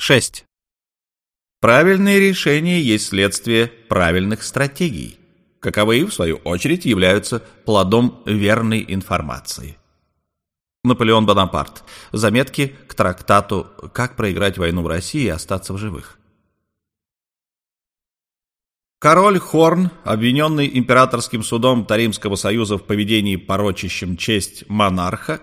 6. Правильные решения есть следствие правильных стратегий, каковые, в свою очередь, являются плодом верной информации. Наполеон Бонапарт. Заметки к трактату «Как проиграть войну в России и остаться в живых». Король Хорн, обвиненный императорским судом Таримского союза в поведении порочащем честь монарха,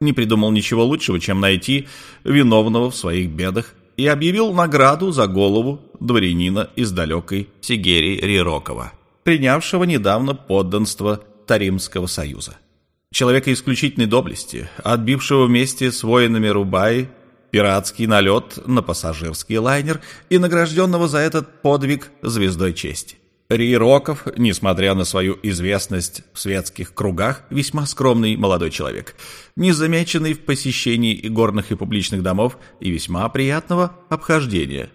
не придумал ничего лучшего, чем найти виновного в своих бедах и объявил награду за голову дворянина из далекой Сигерии Рирокова, принявшего недавно подданство Таримского союза. Человека исключительной доблести, отбившего вместе с воинами Рубаи пиратский налет на пассажирский лайнер и награжденного за этот подвиг звездой чести. Рироков, несмотря на свою известность в светских кругах, весьма скромный молодой человек, незамеченный в посещении и горных и публичных домов и весьма приятного обхождения.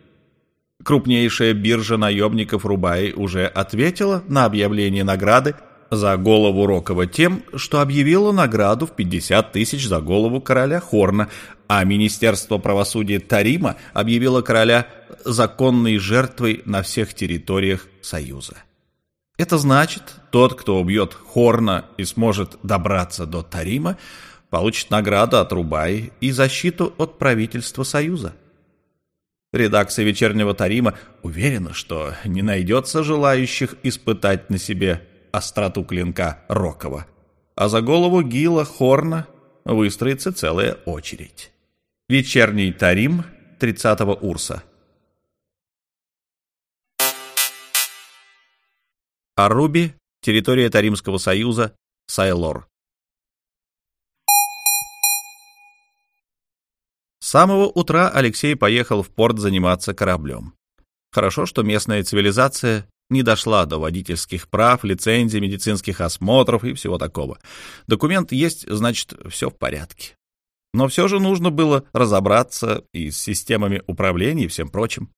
Крупнейшая биржа наемников Рубаи уже ответила на объявление награды за голову Рокова тем, что объявила награду в 50 тысяч за голову короля Хорна, а Министерство правосудия Тарима объявило короля законной жертвой на всех территориях Союза. Это значит, тот, кто убьет Хорна и сможет добраться до Тарима, получит награду от Рубаи и защиту от правительства Союза. Редакция «Вечернего Тарима» уверена, что не найдется желающих испытать на себе остроту клинка Рокова, а за голову Гила Хорна выстроится целая очередь. Вечерний Тарим 30-го Урса. Аруби, территория Таримского союза, Сайлор. С самого утра Алексей поехал в порт заниматься кораблем. Хорошо, что местная цивилизация не дошла до водительских прав, лицензий, медицинских осмотров и всего такого. Документ есть, значит, все в порядке. Но все же нужно было разобраться и с системами управления и всем прочим.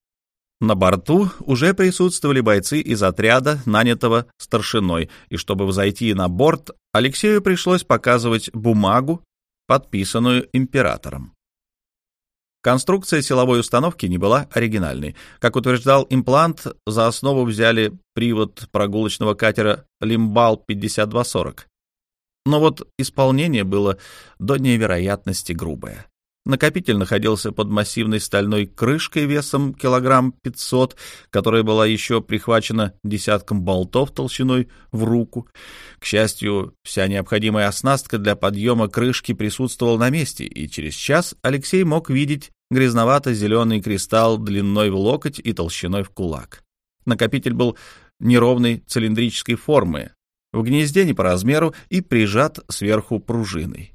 На борту уже присутствовали бойцы из отряда, нанятого старшиной, и чтобы взойти на борт, Алексею пришлось показывать бумагу, подписанную императором. Конструкция силовой установки не была оригинальной. Как утверждал имплант, за основу взяли привод прогулочного катера «Лимбал-5240». Но вот исполнение было до невероятности грубое. Накопитель находился под массивной стальной крышкой весом килограмм 500, которая была еще прихвачена десятком болтов толщиной в руку. К счастью, вся необходимая оснастка для подъема крышки присутствовала на месте, и через час Алексей мог видеть грязновато-зеленый кристалл длиной в локоть и толщиной в кулак. Накопитель был неровной цилиндрической формы, в гнезде не по размеру и прижат сверху пружиной.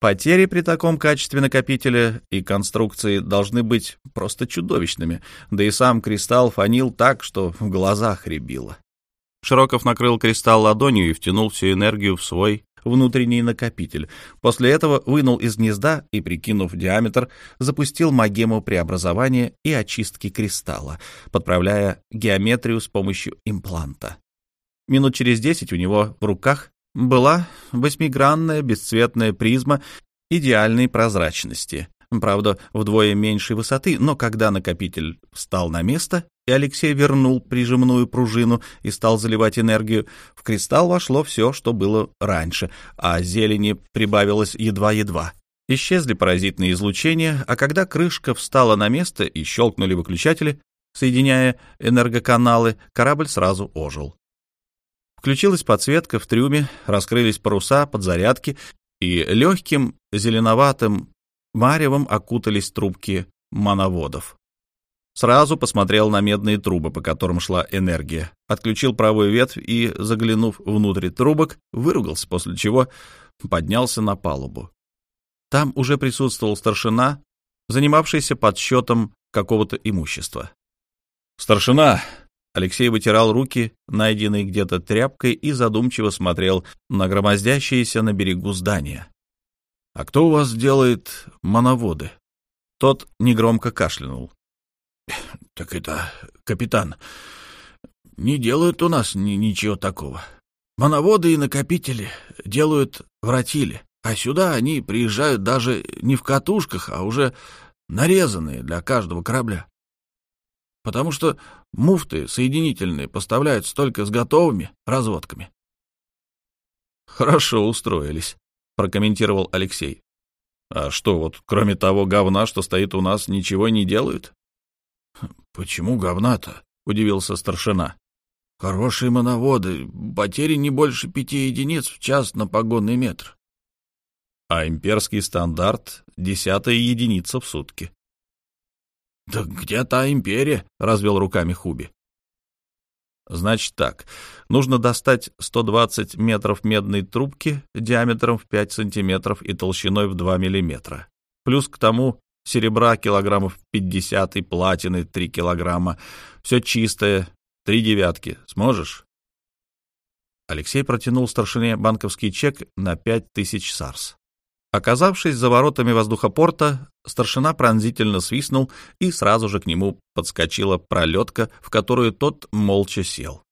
Потери при таком качестве накопителя и конструкции должны быть просто чудовищными, да и сам кристалл фанил так, что в глазах рябило. Широков накрыл кристалл ладонью и втянул всю энергию в свой внутренний накопитель. После этого вынул из гнезда и, прикинув диаметр, запустил магему преобразования и очистки кристалла, подправляя геометрию с помощью импланта. Минут через десять у него в руках была восьмигранная бесцветная призма идеальной прозрачности, правда, вдвое меньшей высоты, но когда накопитель встал на место, и Алексей вернул прижимную пружину и стал заливать энергию, в кристалл вошло все, что было раньше, а зелени прибавилось едва-едва. Исчезли паразитные излучения, а когда крышка встала на место и щелкнули выключатели, соединяя энергоканалы, корабль сразу ожил. Включилась подсветка в трюме, раскрылись паруса, подзарядки, и легким зеленоватым маревом окутались трубки мановодов. Сразу посмотрел на медные трубы, по которым шла энергия, отключил правую ветвь и, заглянув внутрь трубок, выругался, после чего поднялся на палубу. Там уже присутствовал старшина, занимавшийся подсчетом какого-то имущества. «Старшина!» Алексей вытирал руки, найденные где-то тряпкой, и задумчиво смотрел на громоздящиеся на берегу здания. «А кто у вас делает моноводы?» Тот негромко кашлянул. «Так это, капитан, не делают у нас ни ничего такого. Моноводы и накопители делают в Ратиле, а сюда они приезжают даже не в катушках, а уже нарезанные для каждого корабля. Потому что муфты соединительные поставляются только с готовыми разводками. Хорошо устроились, прокомментировал Алексей. А что, вот кроме того говна, что стоит у нас, ничего не делают? Почему говна-то? удивился старшина. Хорошие моноводы, потери не больше пяти единиц в час на погонный метр. А имперский стандарт — десятая единица в сутки. «Да где та империя?» — развел руками Хуби. Значит так, нужно достать 120 метров медной трубки диаметром в 5 сантиметров и толщиной в 2 миллиметра. Плюс к тому серебра килограммов 50 и платины 3 килограмма. Все чистое, три девятки. Сможешь? Алексей протянул старшине банковский чек на 5000 сарс. Оказавшись за воротами воздухопорта, старшина пронзительно свистнул, и сразу же к нему подскочила пролетка, в которую тот молча сел.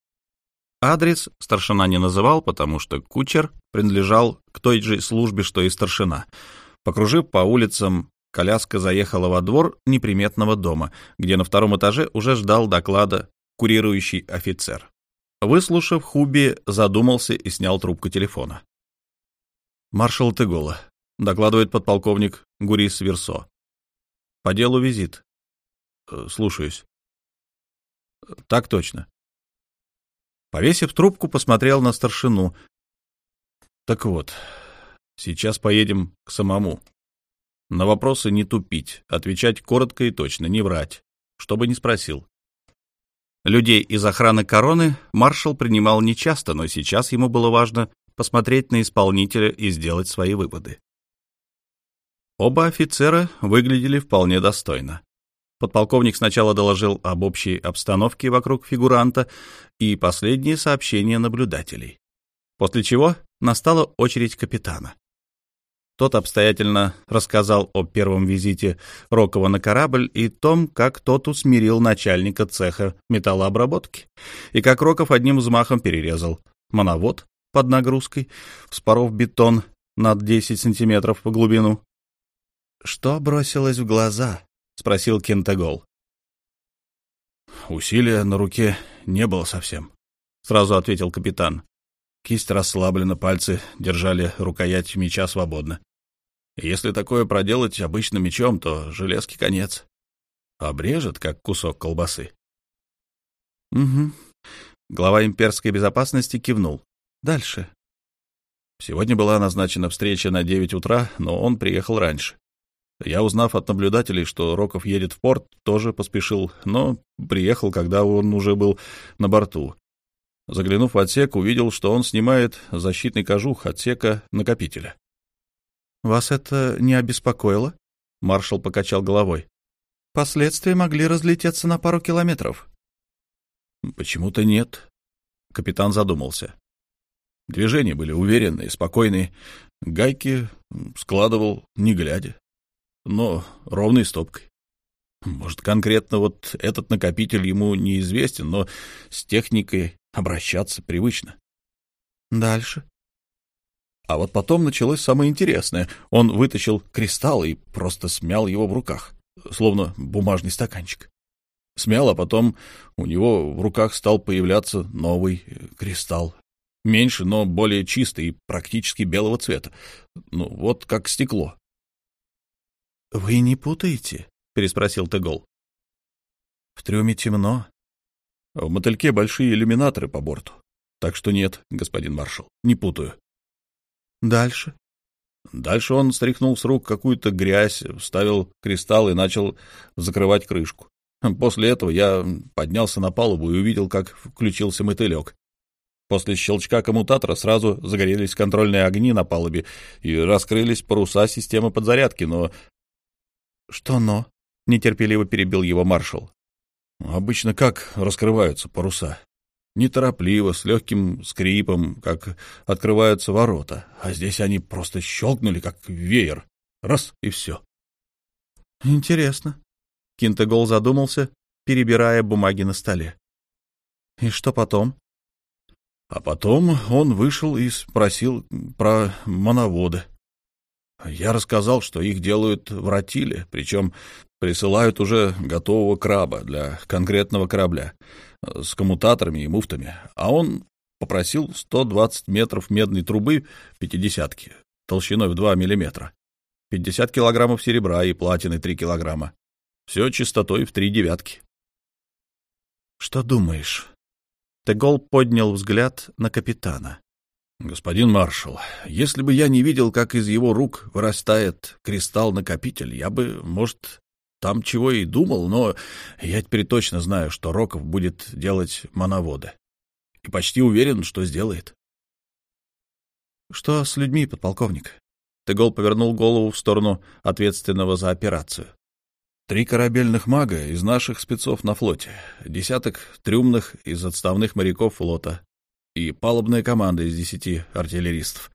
Адрес старшина не называл, потому что кучер принадлежал к той же службе, что и старшина. Покружив по улицам, коляска заехала во двор неприметного дома, где на втором этаже уже ждал доклада курирующий офицер. Выслушав, Хуби задумался и снял трубку телефона. «Маршал Тегола, — докладывает подполковник Гурис Версо. «По делу визит». Э, «Слушаюсь». «Так точно». Повесив трубку, посмотрел на старшину. «Так вот, сейчас поедем к самому. На вопросы не тупить, отвечать коротко и точно, не врать, чтобы не спросил». Людей из охраны короны маршал принимал нечасто, но сейчас ему было важно посмотреть на исполнителя и сделать свои выводы. Оба офицера выглядели вполне достойно. Подполковник сначала доложил об общей обстановке вокруг фигуранта и последние сообщения наблюдателей. После чего настала очередь капитана. Тот обстоятельно рассказал о первом визите Рокова на корабль и том, как тот усмирил начальника цеха металлообработки, и как Роков одним взмахом перерезал моновод под нагрузкой, вспоров бетон над 10 сантиметров по глубину, «Что бросилось в глаза?» — спросил Кентагол. «Усилия на руке не было совсем», — сразу ответил капитан. Кисть расслаблена, пальцы держали рукоять меча свободно. Если такое проделать обычным мечом, то железки конец. Обрежет, как кусок колбасы. Угу. Глава имперской безопасности кивнул. Дальше. Сегодня была назначена встреча на девять утра, но он приехал раньше. Я, узнав от наблюдателей, что Роков едет в порт, тоже поспешил, но приехал, когда он уже был на борту. Заглянув в отсек, увидел, что он снимает защитный кожух отсека накопителя. «Вас это не обеспокоило?» — маршал покачал головой. «Последствия могли разлететься на пару километров». «Почему-то нет», — капитан задумался. Движения были уверенные, спокойные. Гайки складывал, не глядя но ровной стопкой. Может, конкретно вот этот накопитель ему неизвестен, но с техникой обращаться привычно. Дальше. А вот потом началось самое интересное. Он вытащил кристалл и просто смял его в руках, словно бумажный стаканчик. Смял, а потом у него в руках стал появляться новый кристалл. Меньше, но более чистый и практически белого цвета. Ну, вот как стекло. — Вы не путаете? — переспросил Тегол. — В трюме темно. В мотыльке большие иллюминаторы по борту. Так что нет, господин маршал, не путаю. — Дальше? Дальше он стряхнул с рук какую-то грязь, вставил кристалл и начал закрывать крышку. После этого я поднялся на палубу и увидел, как включился мотылек. После щелчка коммутатора сразу загорелись контрольные огни на палубе и раскрылись паруса системы подзарядки, но «Что «но»?» — нетерпеливо перебил его маршал. «Обычно как раскрываются паруса? Неторопливо, с легким скрипом, как открываются ворота, а здесь они просто щелкнули, как веер. Раз — и все». «Интересно». Кинтегол задумался, перебирая бумаги на столе. «И что потом?» А потом он вышел и спросил про моноводы. Я рассказал, что их делают в ротиле, причем присылают уже готового краба для конкретного корабля с коммутаторами и муфтами, а он попросил 120 метров медной трубы пятидесятки толщиной в 2 миллиметра, 50 килограммов серебра и платины 3 килограмма. Все чистотой в три девятки. — Что думаешь? Тегол поднял взгляд на капитана. «Господин маршал, если бы я не видел, как из его рук вырастает кристалл-накопитель, я бы, может, там чего и думал, но я теперь точно знаю, что Роков будет делать моноводы. И почти уверен, что сделает». «Что с людьми, подполковник?» Тегол повернул голову в сторону ответственного за операцию. Три корабельных мага из наших спецов на флоте, десяток трюмных из отставных моряков флота, и палубная команда из десяти артиллеристов.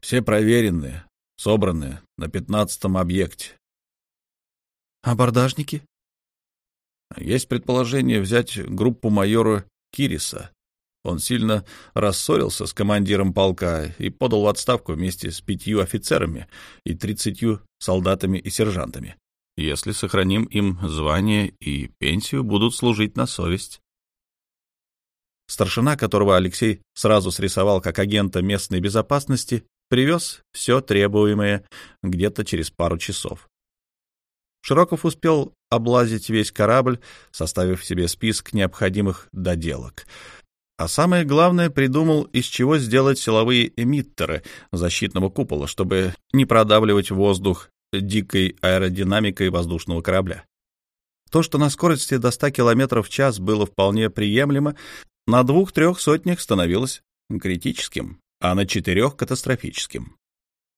Все проверенные, собранные на пятнадцатом объекте. Абордажники? Есть предположение взять группу майора Кириса. Он сильно рассорился с командиром полка и подал в отставку вместе с пятью офицерами и тридцатью солдатами и сержантами. Если сохраним им звание и пенсию, будут служить на совесть. Старшина, которого Алексей сразу срисовал как агента местной безопасности, привез все требуемое где-то через пару часов. Широков успел облазить весь корабль, составив себе список необходимых доделок. А самое главное, придумал, из чего сделать силовые эмиттеры защитного купола, чтобы не продавливать воздух дикой аэродинамикой воздушного корабля. То, что на скорости до 100 км в час было вполне приемлемо, на двух-трех сотнях становилось критическим, а на четырех — катастрофическим.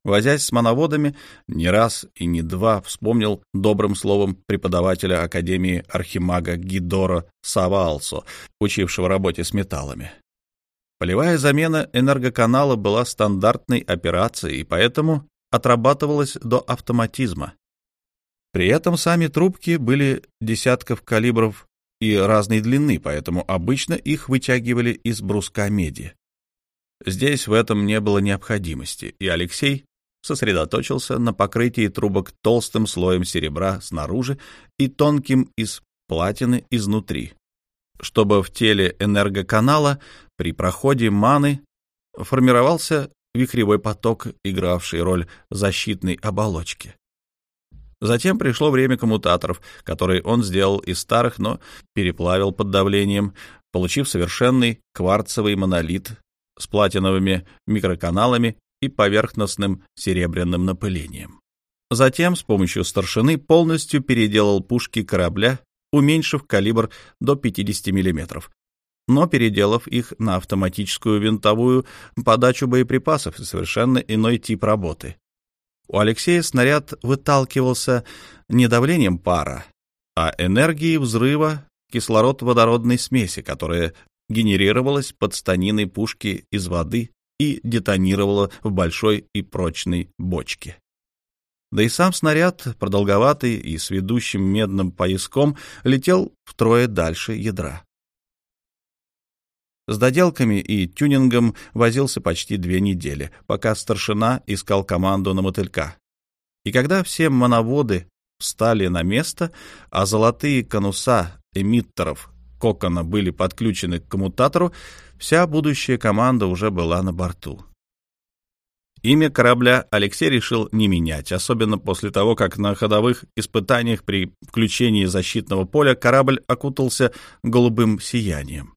Возясь с моноводами, не раз и не два вспомнил добрым словом преподавателя Академии Архимага Гидора Савалсо, учившего работе с металлами. Полевая замена энергоканала была стандартной операцией, и поэтому отрабатывалась до автоматизма. При этом сами трубки были десятков калибров и разной длины, поэтому обычно их вытягивали из бруска меди. Здесь в этом не было необходимости, и Алексей сосредоточился на покрытии трубок толстым слоем серебра снаружи и тонким из платины изнутри, чтобы в теле энергоканала при проходе маны формировался вихревой поток, игравший роль защитной оболочки. Затем пришло время коммутаторов, которые он сделал из старых, но переплавил под давлением, получив совершенный кварцевый монолит с платиновыми микроканалами и поверхностным серебряным напылением. Затем с помощью старшины полностью переделал пушки корабля, уменьшив калибр до 50 мм, но переделав их на автоматическую винтовую подачу боеприпасов и совершенно иной тип работы. У Алексея снаряд выталкивался не давлением пара, а энергией взрыва кислород-водородной смеси, которая генерировалась под станиной пушки из воды и детонировала в большой и прочной бочке. Да и сам снаряд, продолговатый и с ведущим медным пояском, летел втрое дальше ядра. С доделками и тюнингом возился почти две недели, пока старшина искал команду на мотылька. И когда все моноводы встали на место, а золотые конуса эмиттеров кокона были подключены к коммутатору, вся будущая команда уже была на борту. Имя корабля Алексей решил не менять, особенно после того, как на ходовых испытаниях при включении защитного поля корабль окутался голубым сиянием.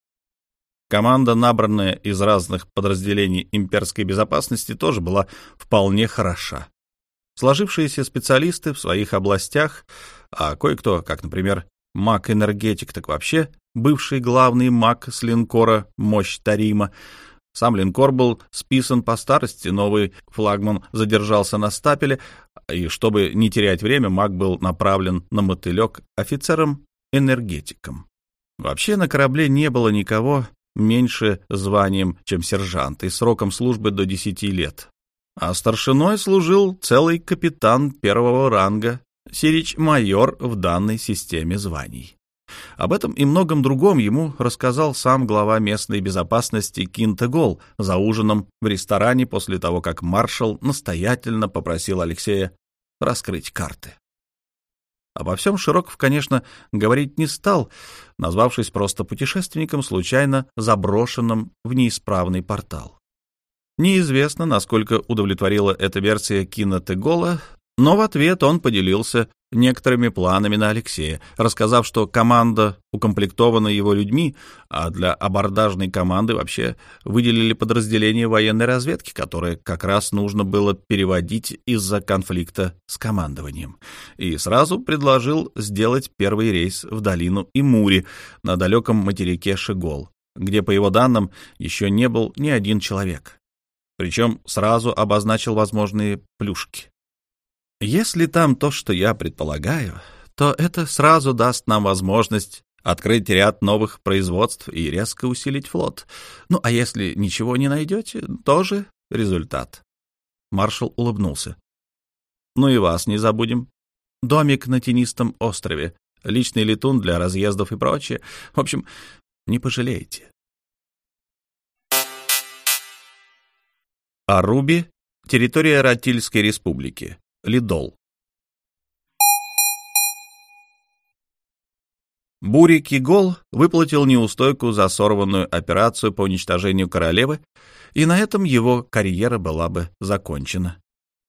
Команда, набранная из разных подразделений имперской безопасности, тоже была вполне хороша. Сложившиеся специалисты в своих областях, а кое-кто, как, например, маг-энергетик, так вообще бывший главный маг с линкора «Мощь Тарима», сам линкор был списан по старости, новый флагман задержался на стапеле, и чтобы не терять время, маг был направлен на мотылек офицером-энергетиком. Вообще на корабле не было никого, меньше званием, чем сержант, и сроком службы до 10 лет. А старшиной служил целый капитан первого ранга, сирич-майор в данной системе званий. Об этом и многом другом ему рассказал сам глава местной безопасности Кинтегол за ужином в ресторане после того, как маршал настоятельно попросил Алексея раскрыть карты. Обо всем Широков, конечно, говорить не стал, назвавшись просто путешественником, случайно заброшенным в неисправный портал. Неизвестно, насколько удовлетворила эта версия Кина Тегола, но в ответ он поделился некоторыми планами на Алексея, рассказав, что команда укомплектована его людьми, а для абордажной команды вообще выделили подразделение военной разведки, которое как раз нужно было переводить из-за конфликта с командованием. И сразу предложил сделать первый рейс в долину Имури на далеком материке Шигол, где, по его данным, еще не был ни один человек. Причем сразу обозначил возможные плюшки. Если там то, что я предполагаю, то это сразу даст нам возможность открыть ряд новых производств и резко усилить флот. Ну, а если ничего не найдете, тоже результат. Маршал улыбнулся. Ну и вас не забудем. Домик на тенистом острове, личный летун для разъездов и прочее. В общем, не пожалеете. Аруби — территория Ратильской республики. Лидол. Бури Кигол выплатил неустойку за сорванную операцию по уничтожению королевы, и на этом его карьера была бы закончена.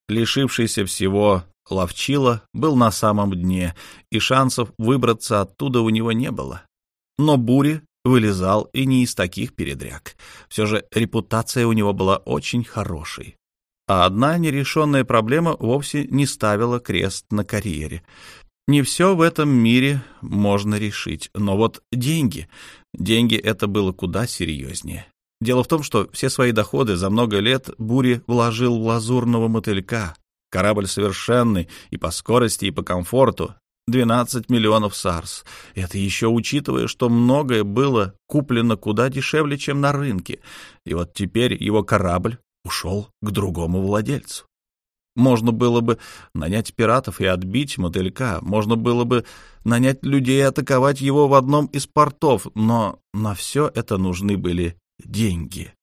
Лишившийся всего Ловчила был на самом дне, и шансов выбраться оттуда у него не было. Но Бури вылезал и не из таких передряг. Все же репутация у него была очень хорошей а одна нерешенная проблема вовсе не ставила крест на карьере. Не все в этом мире можно решить, но вот деньги, деньги это было куда серьезнее. Дело в том, что все свои доходы за много лет Бури вложил в лазурного мотылька. Корабль совершенный и по скорости, и по комфорту. 12 миллионов сарс. Это еще учитывая, что многое было куплено куда дешевле, чем на рынке. И вот теперь его корабль ушел к другому владельцу. Можно было бы нанять пиратов и отбить мотылька, можно было бы нанять людей и атаковать его в одном из портов, но на все это нужны были деньги.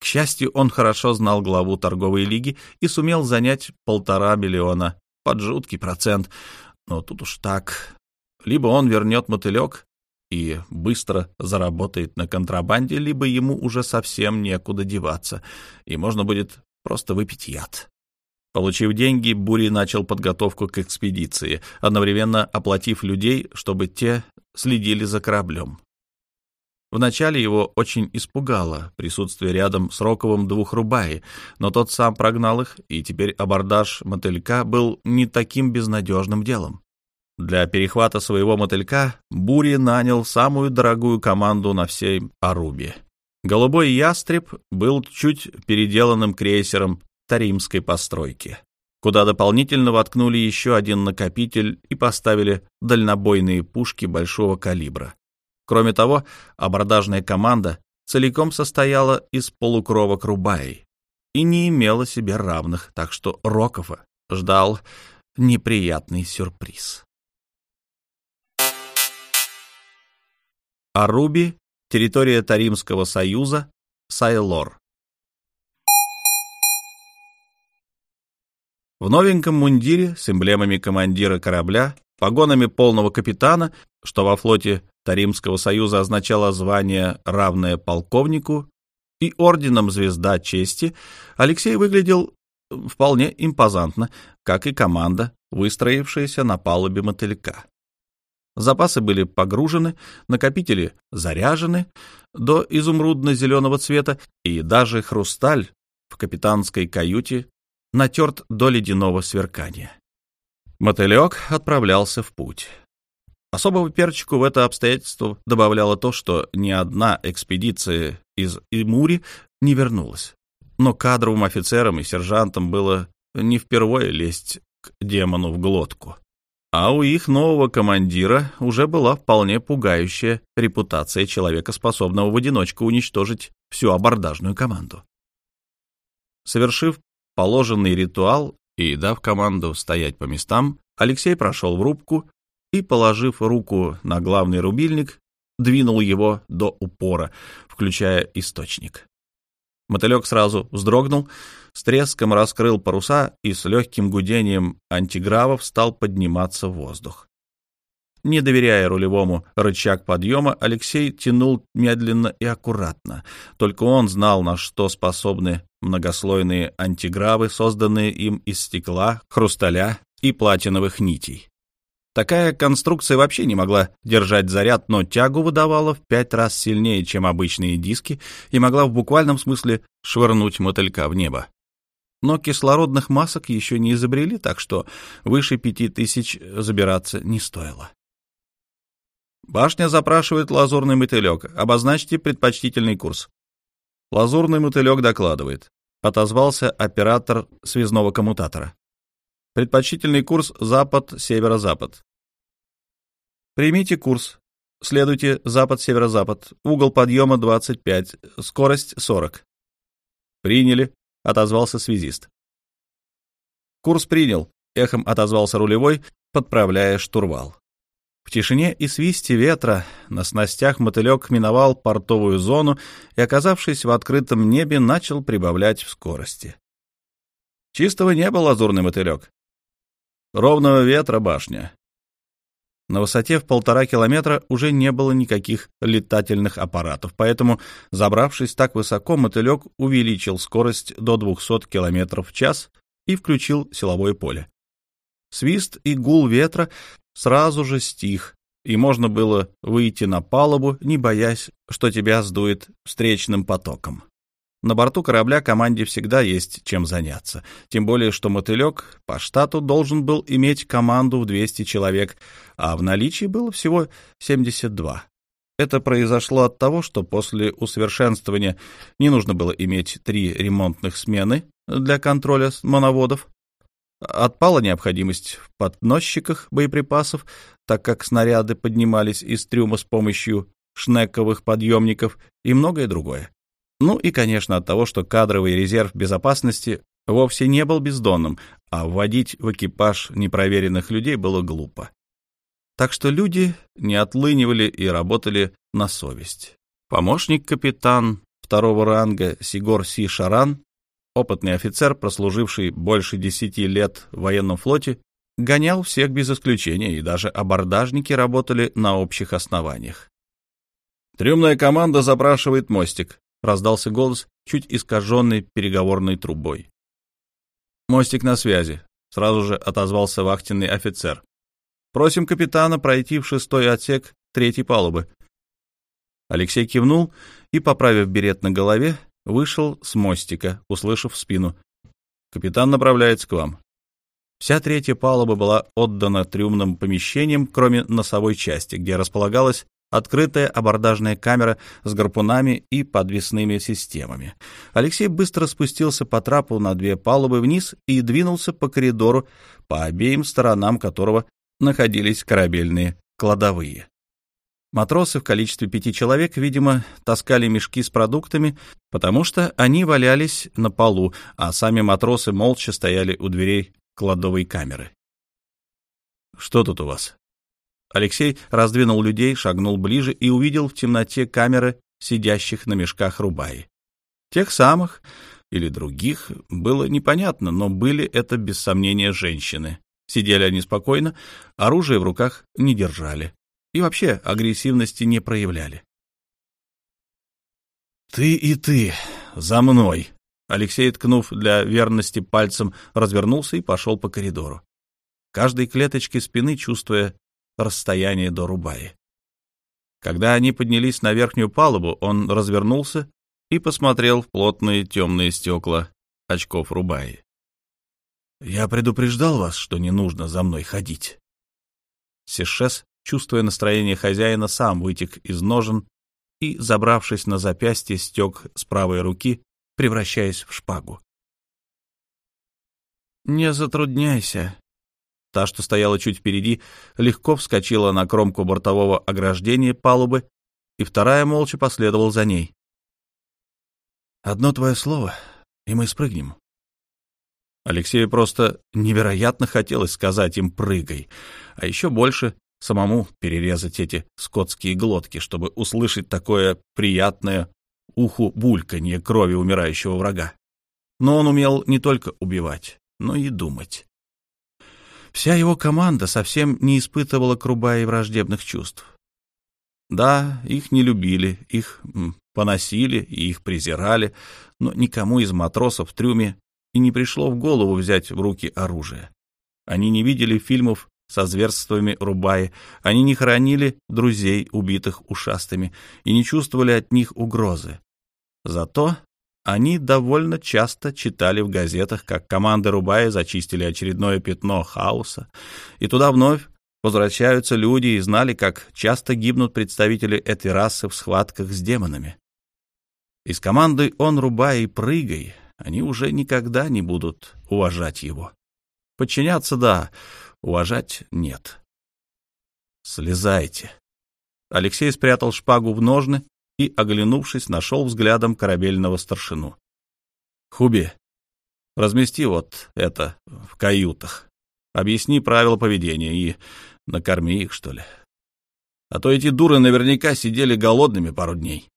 К счастью, он хорошо знал главу торговой лиги и сумел занять полтора миллиона под жуткий процент. Но тут уж так. Либо он вернет мотылек, и быстро заработает на контрабанде, либо ему уже совсем некуда деваться, и можно будет просто выпить яд. Получив деньги, Бури начал подготовку к экспедиции, одновременно оплатив людей, чтобы те следили за кораблем. Вначале его очень испугало присутствие рядом с Роковым двух рубаи, но тот сам прогнал их, и теперь абордаж мотылька был не таким безнадежным делом. Для перехвата своего мотылька Бури нанял самую дорогую команду на всей Арубе. «Голубой ястреб» был чуть переделанным крейсером таримской постройки, куда дополнительно воткнули еще один накопитель и поставили дальнобойные пушки большого калибра. Кроме того, абордажная команда целиком состояла из полукровок Рубаи и не имела себе равных, так что Рокова ждал неприятный сюрприз. Аруби, территория Таримского союза, Сайлор. В новеньком мундире с эмблемами командира корабля, погонами полного капитана, что во флоте Таримского союза означало звание, равное полковнику, и орденом «Звезда чести», Алексей выглядел вполне импозантно, как и команда, выстроившаяся на палубе мотылька. Запасы были погружены, накопители заряжены до изумрудно-зеленого цвета, и даже хрусталь в капитанской каюте натерт до ледяного сверкания. Мотылек отправлялся в путь. Особого перчику в это обстоятельство добавляло то, что ни одна экспедиция из Имури не вернулась. Но кадровым офицерам и сержантам было не впервые лезть к демону в глотку. А у их нового командира уже была вполне пугающая репутация человека, способного в одиночку уничтожить всю абордажную команду. Совершив положенный ритуал и дав команду стоять по местам, Алексей прошел в рубку и, положив руку на главный рубильник, двинул его до упора, включая источник. Мотылек сразу вздрогнул, с треском раскрыл паруса и с легким гудением антигравов стал подниматься в воздух. Не доверяя рулевому рычаг подъема, Алексей тянул медленно и аккуратно. Только он знал, на что способны многослойные антигравы, созданные им из стекла, хрусталя и платиновых нитей. Такая конструкция вообще не могла держать заряд, но тягу выдавала в пять раз сильнее, чем обычные диски, и могла в буквальном смысле швырнуть мотылька в небо. Но кислородных масок еще не изобрели, так что выше пяти тысяч забираться не стоило. Башня запрашивает лазурный мотылек. Обозначьте предпочтительный курс. Лазурный мотылек докладывает. Отозвался оператор связного коммутатора. Предпочтительный курс запад-северо-запад. Примите курс. Следуйте запад-северо-запад. Угол подъема 25, скорость 40. Приняли, отозвался связист. Курс принял, эхом отозвался рулевой, подправляя штурвал. В тишине и свисте ветра на снастях мотылек миновал портовую зону и, оказавшись в открытом небе, начал прибавлять в скорости. Чистого неба лазурный мотылек. Ровного ветра башня. На высоте в полтора километра уже не было никаких летательных аппаратов, поэтому, забравшись так высоко, мотылек увеличил скорость до 200 километров в час и включил силовое поле. Свист и гул ветра сразу же стих, и можно было выйти на палубу, не боясь, что тебя сдует встречным потоком. На борту корабля команде всегда есть чем заняться, тем более что мотылек по штату должен был иметь команду в 200 человек, а в наличии было всего 72. Это произошло от того, что после усовершенствования не нужно было иметь три ремонтных смены для контроля моноводов, Отпала необходимость в подносчиках боеприпасов, так как снаряды поднимались из трюма с помощью шнековых подъемников и многое другое. Ну и, конечно, от того, что кадровый резерв безопасности вовсе не был бездонным, а вводить в экипаж непроверенных людей было глупо. Так что люди не отлынивали и работали на совесть. Помощник-капитан второго ранга Сигор Си Шаран Опытный офицер, прослуживший больше десяти лет в военном флоте, гонял всех без исключения, и даже абордажники работали на общих основаниях. «Трюмная команда запрашивает мостик», — раздался голос, чуть искаженный переговорной трубой. «Мостик на связи», — сразу же отозвался вахтенный офицер. «Просим капитана пройти в шестой отсек третьей палубы». Алексей кивнул и, поправив берет на голове, вышел с мостика, услышав спину. «Капитан направляется к вам». Вся третья палуба была отдана трюмным помещениям, кроме носовой части, где располагалась открытая абордажная камера с гарпунами и подвесными системами. Алексей быстро спустился по трапу на две палубы вниз и двинулся по коридору, по обеим сторонам которого находились корабельные кладовые. Матросы в количестве пяти человек, видимо, таскали мешки с продуктами, потому что они валялись на полу, а сами матросы молча стояли у дверей кладовой камеры. «Что тут у вас?» Алексей раздвинул людей, шагнул ближе и увидел в темноте камеры, сидящих на мешках рубаи. Тех самых или других было непонятно, но были это без сомнения женщины. Сидели они спокойно, оружие в руках не держали и вообще агрессивности не проявляли. «Ты и ты, за мной!» Алексей, ткнув для верности пальцем, развернулся и пошел по коридору, каждой клеточке спины чувствуя расстояние до Рубаи. Когда они поднялись на верхнюю палубу, он развернулся и посмотрел в плотные темные стекла очков Рубаи. «Я предупреждал вас, что не нужно за мной ходить». Сишес чувствуя настроение хозяина, сам вытек из ножен и, забравшись на запястье, стек с правой руки, превращаясь в шпагу. «Не затрудняйся». Та, что стояла чуть впереди, легко вскочила на кромку бортового ограждения палубы, и вторая молча последовала за ней. «Одно твое слово, и мы спрыгнем». Алексею просто невероятно хотелось сказать им «прыгай», а еще больше самому перерезать эти скотские глотки, чтобы услышать такое приятное уху бульканье крови умирающего врага. Но он умел не только убивать, но и думать. Вся его команда совсем не испытывала к Рубае враждебных чувств. Да, их не любили, их поносили и их презирали, но никому из матросов в трюме и не пришло в голову взять в руки оружие. Они не видели фильмов со зверствами Рубаи, они не хоронили друзей, убитых ушастыми, и не чувствовали от них угрозы. Зато они довольно часто читали в газетах, как команды Рубаи зачистили очередное пятно хаоса, и туда вновь возвращаются люди и знали, как часто гибнут представители этой расы в схватках с демонами. Из команды «Он, рубай и прыгай» они уже никогда не будут уважать его. Подчиняться — да, уважать — нет. «Слезайте». Алексей спрятал шпагу в ножны и, оглянувшись, нашел взглядом корабельного старшину. «Хуби, размести вот это в каютах. Объясни правила поведения и накорми их, что ли. А то эти дуры наверняка сидели голодными пару дней».